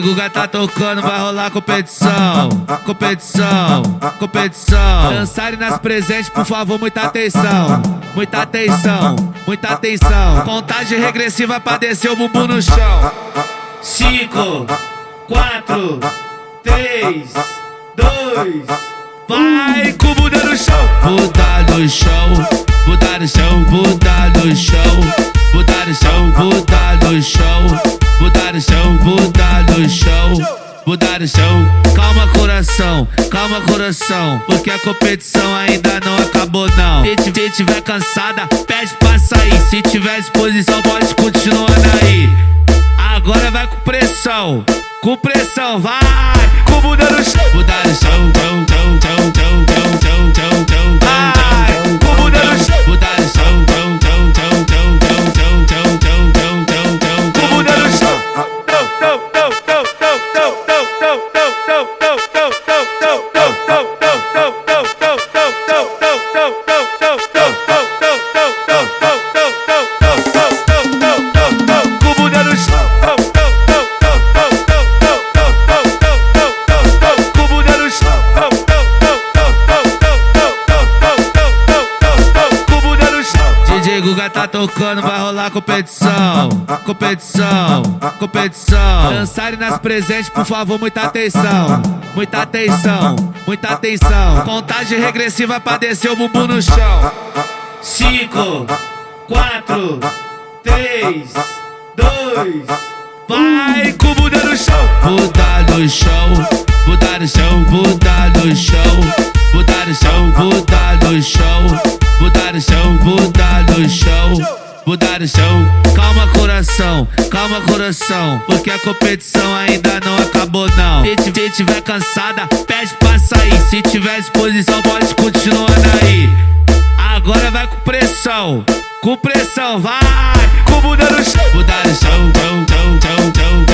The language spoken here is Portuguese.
Guga tá tocando, vai rolar competição. Competição, competição. Dançarem nas presentes, por favor, muita atenção. Muita atenção, muita atenção. Contagem regressiva pra descer o bumbum no chão. Cinco, quatro, três, dois. Vai com o no chão. Buda no chão, no chão, calma coração, calma coração, porque a competição ainda não acabou não. Se, tiver cansada, pede pra sair. Se tiver disposição, pode continuar aí. Agora vai com pressão, com pressão, vai, com. Buda no chão, Guga tá tocando, vai rolar competição. Competição, competição. Dançarem nas presentes, por favor, muita atenção. Muita atenção, muita atenção. Contagem regressiva pra descer o bumbum no chão. Cinco, quatro, três, dois. Vai com o Buda no chão. Buda no chão, Buda no chão, Buda no chão. Buda no chão, Buda no chão. Buda no chão, Buda no chão. Buda no chão, calma coração, calma coração, porque a competição ainda não acabou não. Se, tiver cansada, pede pra sair. Se tiver disposição, pode continuar aí. Agora vai com pressão, com pressão, vai, com Buda no chão. No chão, chão, chão, chão, chão,